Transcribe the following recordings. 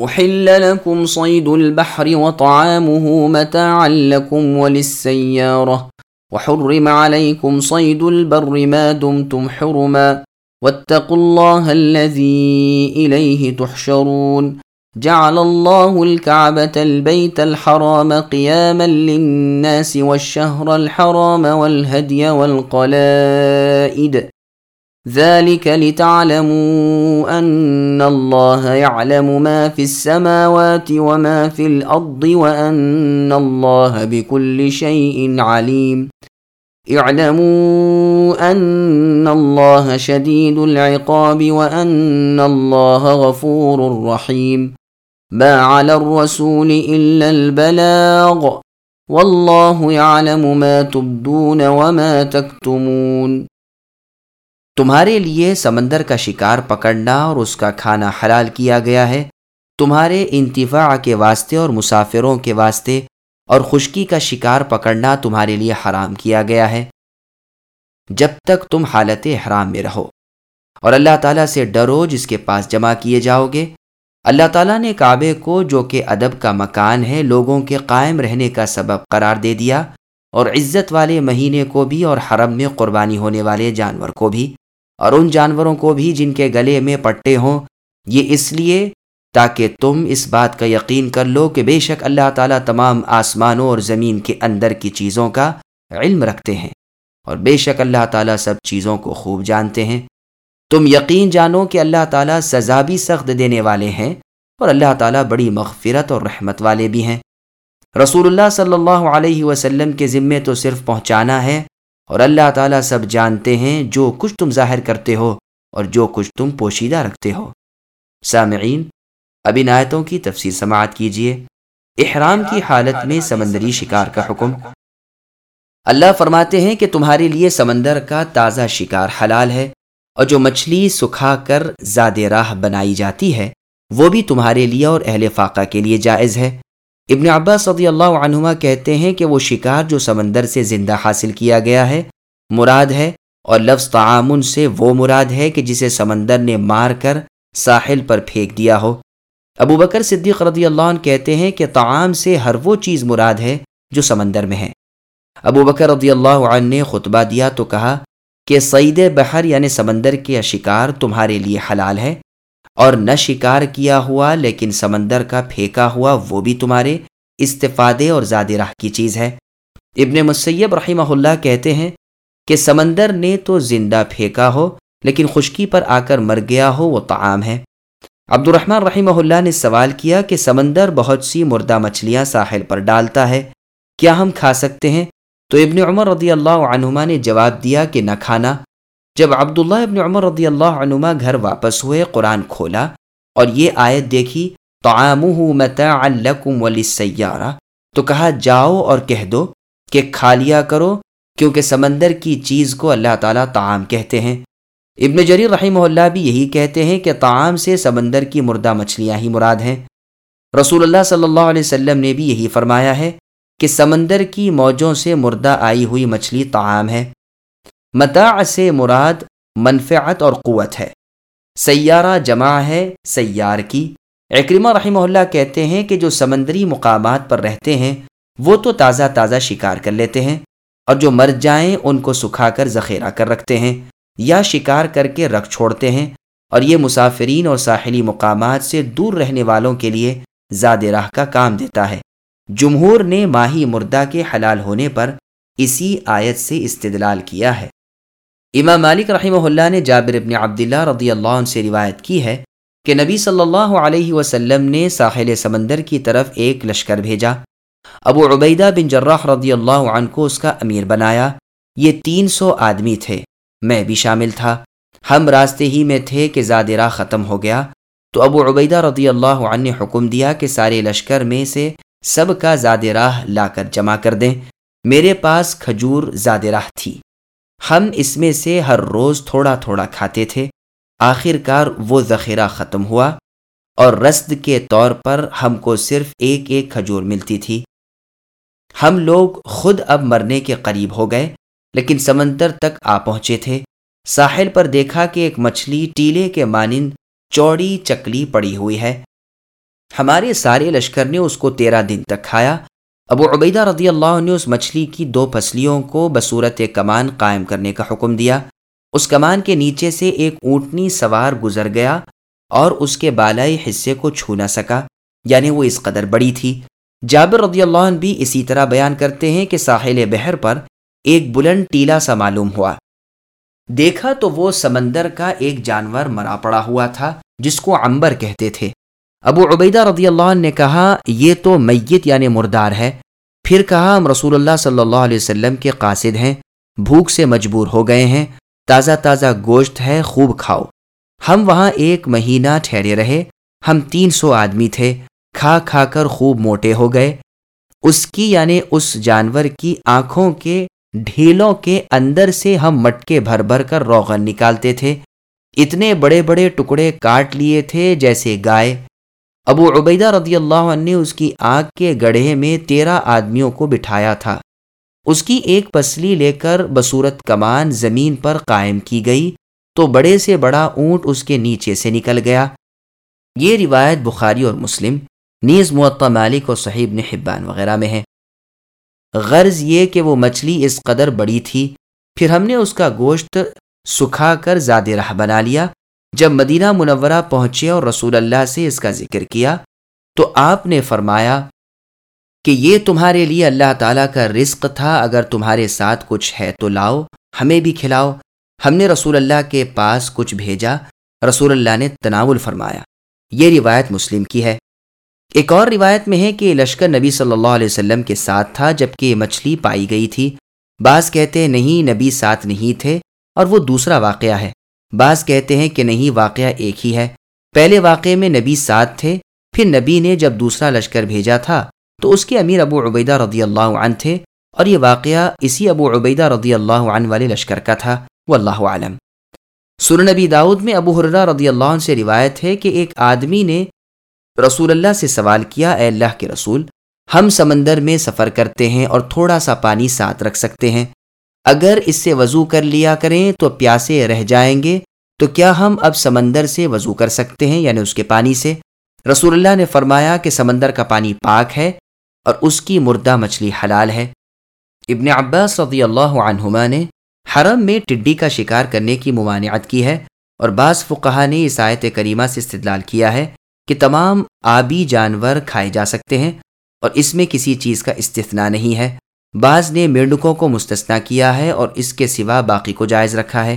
أحل لكم صيد البحر وطعامه متاعا لكم وللسيارة وحرم عليكم صيد البر ما دمتم حرما واتقوا الله الذي إليه تحشرون جعل الله الكعبة البيت الحرام قياما للناس والشهر الحرام والهدي والقلائد ذلك لتعلموا أن الله يعلم ما في السماوات وما في الأرض وأن الله بكل شيء عليم. اعلموا أن الله شديد العقاب وأن الله غفور رحيم. ما على الرسول إلا البلاغ. والله يعلم ما تبدون وما تكتمون. تمہارے لیے سمندر کا شکار پکڑنا اور اس کا کھانا حلال کیا گیا ہے۔ تمہارے انتفاع کے واسطے اور مسافروں کے واسطے اور خشکی کا شکار پکڑنا تمہارے لیے حرام کیا گیا ہے۔ جب تک تم حالت حرام میں رہو۔ اور اللہ تعالیٰ سے ڈرو جس کے پاس جمع کیے جاؤ گے۔ اللہ تعالیٰ نے کعبے کو جو کہ ادب کا مکان ہے، لوگوں کے قائم رہنے کا سبب قرار دے دیا۔ اور عزت والے مہینے کو بھی اور حرم میں قربانی ہونے والے جانور کو بھی۔ اور ان جانوروں کو بھی جن کے گلے میں پٹے ہوں، یہ اس لیے تاکہ تم اس بات کا یقین کر لو کہ بے شک اللہ تعالیٰ تمام آسمانوں اور زمین کے اندر کی چیزوں کا علم رکھتے ہیں۔ اور بے شک اللہ تعالیٰ سب چیزوں کو خوب جانتے ہیں۔ تم یقین جانو کہ اللہ تعالیٰ سزا بھی سخت دینے والے ہیں اور اللہ تعالیٰ بڑی مغفرت اور رحمت والے بھی ہیں۔ رسول اللہ صلی اللہ علیہ وسلم کے ذمے تو صرف پہنچانا ہے اور اللہ تعالیٰ سب جانتے ہیں جو کچھ تم ظاہر کرتے ہو اور جو کچھ تم پوشیدہ رکھتے ہو۔ سامعین، اب ان آیتوں کی تفصیل سماعت کیجیے احرام کی حالت میں سمندری شکار کا حکم۔ اللہ فرماتے ہیں کہ تمہارے لیے سمندر کا تازہ شکار حلال ہے اور جو مچھلی سکھا کر زاد راہ بنائی جاتی ہے، وہ بھی تمہارے لیے اور اہل فاقہ کے لیے جائز ہے۔ ابن عباس صدی اللہ عنہما کہتے ہیں کہ وہ شکار جو سمندر سے زندہ حاصل کیا گیا ہے، مراد ہے، اور لفظ تعامن سے وہ مراد ہے کہ جسے سمندر نے مار کر ساحل پر پھینک دیا ہو۔ ابو بکر صدیق رضی اللہ عنہ کہتے ہیں کہ تعام سے ہر وہ چیز مراد ہے جو سمندر میں ہے۔ ابو بکر رضی اللہ عنہ نے خطبہ دیا تو کہا کہ سعید بحر یعنی سمندر کے شکار تمہارے لیے حلال ہے۔ اور نہ شکار کیا ہوا، لیکن سمندر کا پھینکا ہوا وہ بھی تمہارے استفادے اور زاد راہ کی چیز ہے۔ ابن مسیب رحمہ اللہ کہتے ہیں کہ سمندر نے تو زندہ پھینکا ہو، لیکن خشکی پر آ کر مر گیا ہو وہ تعام ہے۔ عبد الرحمن رحمہ اللہ نے سوال کیا کہ سمندر بہت سی مردہ مچھلیاں ساحل پر ڈالتا ہے، کیا ہم کھا سکتے ہیں؟ تو ابن عمر رضی اللہ عنہما نے جواب دیا کہ نہ کھانا۔ جب عبداللہ ابن عمر رضی اللہ عنما گھر واپس ہوئے، قرآن کھولا اور یہ آیت دیکھی تو ولی سیارہ تو کہا، جاؤ اور کہہ دو کہ کھا لیا کرو، کیونکہ سمندر کی چیز کو اللہ تعالیٰ تعام کہتے ہیں۔ ابن جریر رحمہ اللہ بھی یہی کہتے ہیں کہ تعام سے سمندر کی مردہ مچھلیاں ہی مراد ہیں۔ رسول اللہ صلی اللہ علیہ وسلم نے بھی یہی فرمایا ہے کہ سمندر کی موجوں سے مردہ آئی ہوئی مچھلی تعام ہے۔ متاع سے مراد منفعت اور قوت ہے۔ سیارہ جمع ہے، سیار کی۔ اکرمہ رحمہ اللہ کہتے ہیں کہ جو سمندری مقامات پر رہتے ہیں، وہ تو تازہ تازہ شکار کر لیتے ہیں، اور جو مر جائیں، ان کو سکھا کر ذخیرہ کر رکھتے ہیں، یا شکار کر کے رکھ چھوڑتے ہیں۔ اور یہ مسافرین اور ساحلی مقامات سے دور رہنے والوں کے لیے زاد راہ کا کام دیتا ہے۔ جمہور نے ماہی مردہ کے حلال ہونے پر اسی آیت سے استدلال کیا ہے۔ امام مالک رحمہ اللہ نے جابر ابن عبداللہ رضی اللہ عنہ سے روایت کی ہے کہ نبی صلی اللہ علیہ وسلم نے ساحل سمندر کی طرف ایک لشکر بھیجا۔ ابو عبیدہ بن جراح رضی اللہ عنہ کو اس کا امیر بنایا۔ یہ تین سو آدمی تھے۔ میں بھی شامل تھا۔ ہم راستے ہی میں تھے کہ زادرہ ختم ہو گیا۔ تو ابو عبیدہ رضی اللہ عنہ نے حکم دیا کہ سارے لشکر میں سے سب کا زاد راہ لا کر جمع کر دیں۔ میرے پاس کھجور زاد راہ تھی۔ ہم اس میں سے ہر روز تھوڑا تھوڑا کھاتے تھے۔ آخر کار وہ ذخیرہ ختم ہوا اور رسد کے طور پر ہم کو صرف ایک ایک کھجور ملتی تھی۔ ہم لوگ خود اب مرنے کے قریب ہو گئے، لیکن سمندر تک آ پہنچے تھے۔ ساحل پر دیکھا کہ ایک مچھلی ٹیلے کے مانند چوڑی چکلی پڑی ہوئی ہے۔ ہمارے سارے لشکر نے اس کو تیرہ دن تک کھایا۔ ابو عبیدہ رضی اللہ نے اس مچھلی کی دو پسلیوں کو بصورت کمان قائم کرنے کا حکم دیا۔ اس کمان کے نیچے سے ایک اونٹنی سوار گزر گیا اور اس کے بالائی حصے کو چھو نہ سکا یعنی وہ اس قدر بڑی تھی۔ جابر رضی اللہ عنہ بھی اسی طرح بیان کرتے ہیں کہ ساحل بحر پر ایک بلند ٹیلا سا معلوم ہوا۔ دیکھا تو وہ سمندر کا ایک جانور مرا پڑا ہوا تھا، جس کو عمبر کہتے تھے۔ ابو عبیدہ رضی اللہ عنہ نے کہا، یہ تو میت یعنی مردار ہے۔ پھر کہا، ہم رسول اللہ صلی اللہ علیہ وسلم کے قاصد ہیں، بھوک سے مجبور ہو گئے ہیں، تازہ تازہ گوشت ہے، خوب کھاؤ۔ ہم وہاں ایک مہینہ ٹھہرے رہے، ہم تین سو آدمی تھے، کھا کھا کر خوب موٹے ہو گئے۔ اس کی یعنی اس جانور کی آنکھوں کے ڈھیلوں کے اندر سے ہم مٹکے بھر بھر کر روغن نکالتے تھے۔ اتنے بڑے بڑے ٹکڑے کاٹ لیے تھے جیسے گائے۔ ابو عبیدہ رضی اللہ عنہ نے اس کی آگ کے گڑھے میں تیرہ آدمیوں کو بٹھایا تھا۔ اس کی ایک پسلی لے کر بصورت کمان زمین پر قائم کی گئی تو بڑے سے بڑا اونٹ اس کے نیچے سے نکل گیا۔ یہ روایت بخاری اور مسلم، نیز معطا مالک اور صحیب نے حبان وغیرہ میں ہے۔ غرض یہ کہ وہ مچھلی اس قدر بڑی تھی، پھر ہم نے اس کا گوشت سکھا کر زیادہ رہ بنا لیا۔ جب مدینہ منورہ پہنچے اور رسول اللہ سے اس کا ذکر کیا، تو آپ نے فرمایا کہ یہ تمہارے لیے اللہ تعالیٰ کا رزق تھا، اگر تمہارے ساتھ کچھ ہے تو لاؤ، ہمیں بھی کھلاؤ۔ ہم نے رسول اللہ کے پاس کچھ بھیجا، رسول اللہ نے تناول فرمایا۔ یہ روایت مسلم کی ہے۔ ایک اور روایت میں ہے کہ لشکر نبی صلی اللہ علیہ وسلم کے ساتھ تھا جبکہ یہ مچھلی پائی گئی تھی۔ بعض کہتے نہیں، نبی ساتھ نہیں تھے اور وہ دوسرا واقعہ ہے۔ بعض کہتے ہیں کہ نہیں، واقعہ ایک ہی ہے۔ پہلے واقعے میں نبی ساتھ تھے، پھر نبی نے جب دوسرا لشکر بھیجا تھا، تو اس کے امیر ابو عبیدہ رضی اللہ عنہ تھے اور یہ واقعہ اسی ابو عبیدہ رضی اللہ عنہ والے لشکر کا تھا۔ وہ اللہ عالم سر نبی داؤد میں ابو حرہ رضی اللہ عنہ سے روایت ہے کہ ایک آدمی نے رسول اللہ سے سوال کیا، اے اللہ کے رسول، ہم سمندر میں سفر کرتے ہیں اور تھوڑا سا پانی ساتھ رکھ سکتے ہیں۔ اگر اس سے وضو کر لیا کریں تو پیاسے رہ جائیں گے، تو کیا ہم اب سمندر سے وضو کر سکتے ہیں یعنی اس کے پانی سے؟ رسول اللہ نے فرمایا کہ سمندر کا پانی پاک ہے اور اس کی مردہ مچھلی حلال ہے۔ ابن عباس رضی اللہ عنہما نے حرم میں ٹڈی کا شکار کرنے کی ممانعت کی ہے اور بعض فقہ نے اس آیت کریمہ سے استدلال کیا ہے کہ تمام آبی جانور کھائے جا سکتے ہیں اور اس میں کسی چیز کا استثنا نہیں ہے۔ بعض نے مینڈکوں کو مستثنا کیا ہے اور اس کے سوا باقی کو جائز رکھا ہے۔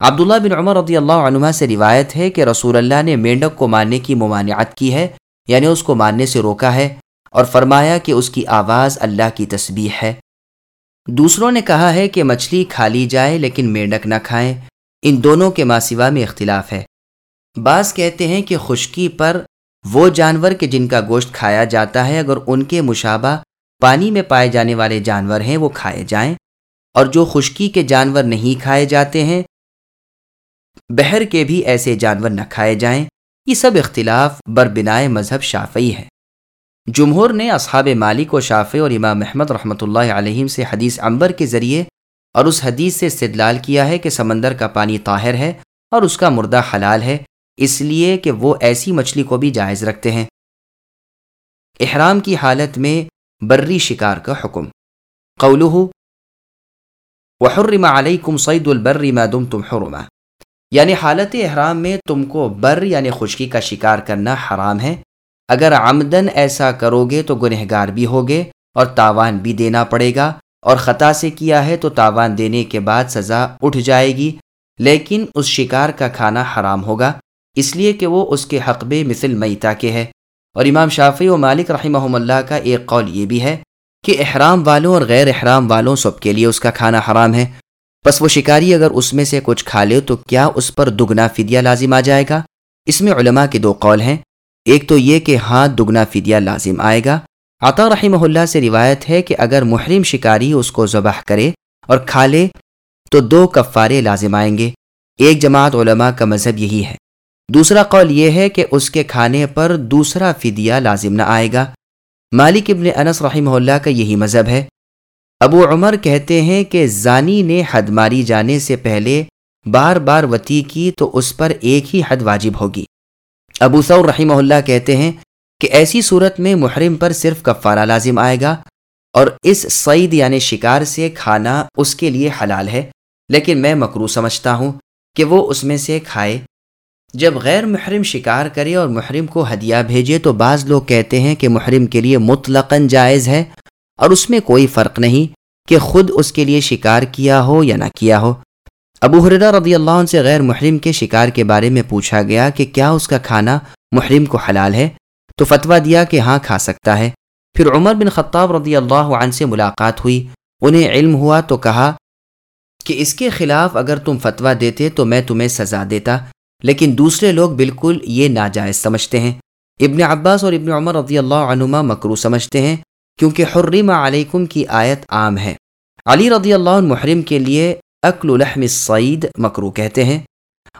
عبداللہ بن عمر رضی اللہ عنہ سے روایت ہے کہ رسول اللہ نے مینڈک کو ماننے کی ممانعت کی ہے یعنی اس کو ماننے سے روکا ہے اور فرمایا کہ اس کی آواز اللہ کی تسبیح ہے۔ دوسروں نے کہا ہے کہ مچھلی کھا لی جائے لیکن مینڈک نہ کھائیں۔ ان دونوں کے ماسوا میں اختلاف ہے۔ بعض کہتے ہیں کہ خشکی پر وہ جانور کہ جن کا گوشت کھایا جاتا ہے، اگر ان کے مشابہ پانی میں پائے جانے والے جانور ہیں، وہ کھائے جائیں۔ اور جو خشکی کے جانور نہیں کھائے جاتے ہیں، بہر کے بھی ایسے جانور نہ کھائے جائیں۔ یہ سب اختلاف بربنائے مذہب شافعی ہے جمہور نے اصحاب مالک و شافع اور امام محمد رحمۃ اللہ علیہم سے حدیث امبر کے ذریعے اور اس حدیث سے استدلال کیا ہے کہ سمندر کا پانی طاہر ہے اور اس کا مردہ حلال ہے، اس لیے کہ وہ ایسی مچھلی کو بھی جائز رکھتے ہیں۔ احرام کی حالت میں بری شکار کا حکم۔ قولہ وحرم علیکم صید البر ما دمتم حرما۔ یعنی حالت احرام میں تم کو بر یعنی خشکی کا شکار کرنا حرام ہے۔ اگر عمدن ایسا کرو گے تو گنہگار بھی ہوگے اور تاوان بھی دینا پڑے گا۔ اور خطا سے کیا ہے تو تاوان دینے کے بعد سزا اٹھ جائے گی۔ لیکن اس شکار کا کھانا حرام ہوگا، اس لیے کہ وہ اس کے حقبے مثل میتا کے ہے۔ اور امام شافی و مالک رحمہ اللہ کا ایک قول یہ بھی ہے کہ احرام والوں اور غیر احرام والوں سب کے لیے اس کا کھانا حرام ہے۔ بس وہ شکاری اگر اس میں سے کچھ کھا لے تو کیا اس پر دگنا فدیہ لازم آ جائے گا؟ اس میں علماء کے دو قول ہیں۔ ایک تو یہ کہ ہاں دگنا فدیہ لازم آئے گا۔ عطا رحمہ اللہ سے روایت ہے کہ اگر محرم شکاری اس کو ذبح کرے اور کھا لے تو دو کفارے لازم آئیں گے۔ ایک جماعت علماء کا مذہب یہی ہے۔ دوسرا قول یہ ہے کہ اس کے کھانے پر دوسرا فدیہ لازم نہ آئے گا۔ مالک ابن انس رحمہ اللہ کا یہی مذہب ہے۔ ابو عمر کہتے ہیں کہ زانی نے حد ماری جانے سے پہلے بار بار وتی کی تو اس پر ایک ہی حد واجب ہوگی۔ ابو سور رحمہ اللہ کہتے ہیں کہ ایسی صورت میں محرم پر صرف کفارہ لازم آئے گا اور اس سعید یعنی شکار سے کھانا اس کے لیے حلال ہے، لیکن میں مکرو سمجھتا ہوں کہ وہ اس میں سے کھائے جب غیر محرم شکار کرے اور محرم کو ہدیہ بھیجے تو بعض لوگ کہتے ہیں کہ محرم کے لیے مطلقاً جائز ہے اور اس میں کوئی فرق نہیں کہ خود اس کے لیے شکار کیا ہو یا نہ کیا ہو۔ ابو حردہ رضی اللہ عنہ سے غیر محرم کے شکار کے بارے میں پوچھا گیا کہ کیا اس کا کھانا محرم کو حلال ہے؟ تو فتویٰ دیا کہ ہاں کھا سکتا ہے۔ پھر عمر بن خطاب رضی اللہ عنہ سے ملاقات ہوئی۔ انہیں علم ہوا تو کہا کہ اس کے خلاف اگر تم فتویٰ دیتے تو میں تمہیں سزا دیتا۔ لیکن دوسرے لوگ بالکل یہ ناجائز سمجھتے ہیں۔ ابن عباس اور ابن عمر رضی اللہ عنما مکرو سمجھتے ہیں کیونکہ حرم علیکم کی آیت عام ہے۔ علی رضی اللہ عنہ محرم کے لیے اکل لحم السعید مکرو کہتے ہیں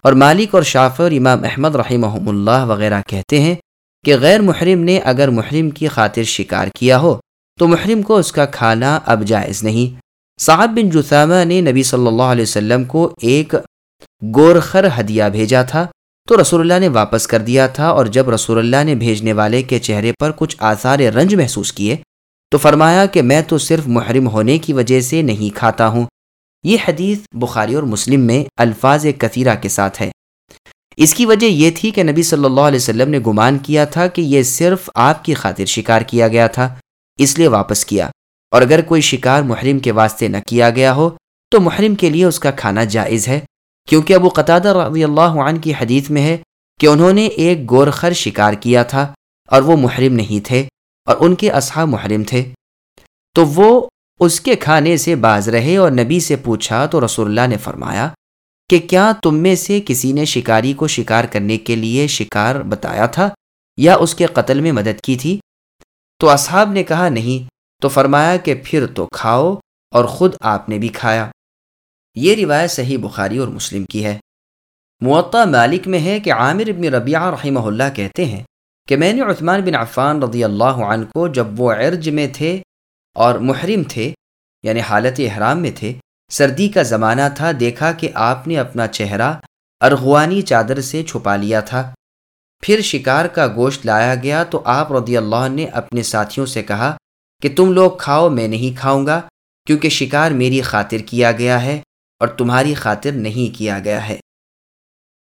اور مالک اور شافر امام احمد رحمہ اللہ وغیرہ کہتے ہیں کہ غیر محرم نے اگر محرم کی خاطر شکار کیا ہو تو محرم کو اس کا کھانا اب جائز نہیں۔ صاحب بن جثامہ نے نبی صلی اللہ علیہ وسلم کو ایک گورخر ہدیہ بھیجا تھا، تو رسول اللہ نے واپس کر دیا تھا، اور جب رسول اللہ نے بھیجنے والے کے چہرے پر کچھ آثار رنج محسوس کیے، تو فرمایا کہ میں تو صرف محرم ہونے کی وجہ سے نہیں کھاتا ہوں۔ یہ حدیث بخاری اور مسلم میں الفاظ کثیرہ کے ساتھ ہے۔ اس کی وجہ یہ تھی کہ نبی صلی اللہ علیہ وسلم نے گمان کیا تھا کہ یہ صرف آپ کی خاطر شکار کیا گیا تھا، اس لیے واپس کیا۔ اور اگر کوئی شکار محرم کے واسطے نہ کیا گیا ہو، تو محرم کے لیے اس کا کھانا جائز ہے۔ کیونکہ ابو قطادہ رضی اللہ عنہ کی حدیث میں ہے کہ انہوں نے ایک گورخر شکار کیا تھا اور وہ محرم نہیں تھے اور ان کے اصحاب محرم تھے۔ تو وہ اس کے کھانے سے باز رہے اور نبی سے پوچھا تو رسول اللہ نے فرمایا کہ کیا تم میں سے کسی نے شکاری کو شکار کرنے کے لیے شکار بتایا تھا یا اس کے قتل میں مدد کی تھی؟ تو اصحاب نے کہا نہیں، تو فرمایا کہ پھر تو کھاؤ اور خود آپ نے بھی کھایا۔ یہ روایت صحیح بخاری اور مسلم کی ہے۔ معطا مالک میں ہے کہ عامر ابن ربیعہ رحمہ اللہ کہتے ہیں کہ میں نے عثمان بن عفان رضی اللہ عنہ کو جب وہ عرج میں تھے اور محرم تھے یعنی حالت احرام میں تھے، سردی کا زمانہ تھا، دیکھا کہ آپ نے اپنا چہرہ ارغوانی چادر سے چھپا لیا تھا۔ پھر شکار کا گوشت لایا گیا تو آپ رضی اللہ نے اپنے ساتھیوں سے کہا کہ تم لوگ کھاؤ، میں نہیں کھاؤں گا کیونکہ شکار میری خاطر کیا گیا ہے۔ اور تمہاری خاطر نہیں کیا گیا ہے۔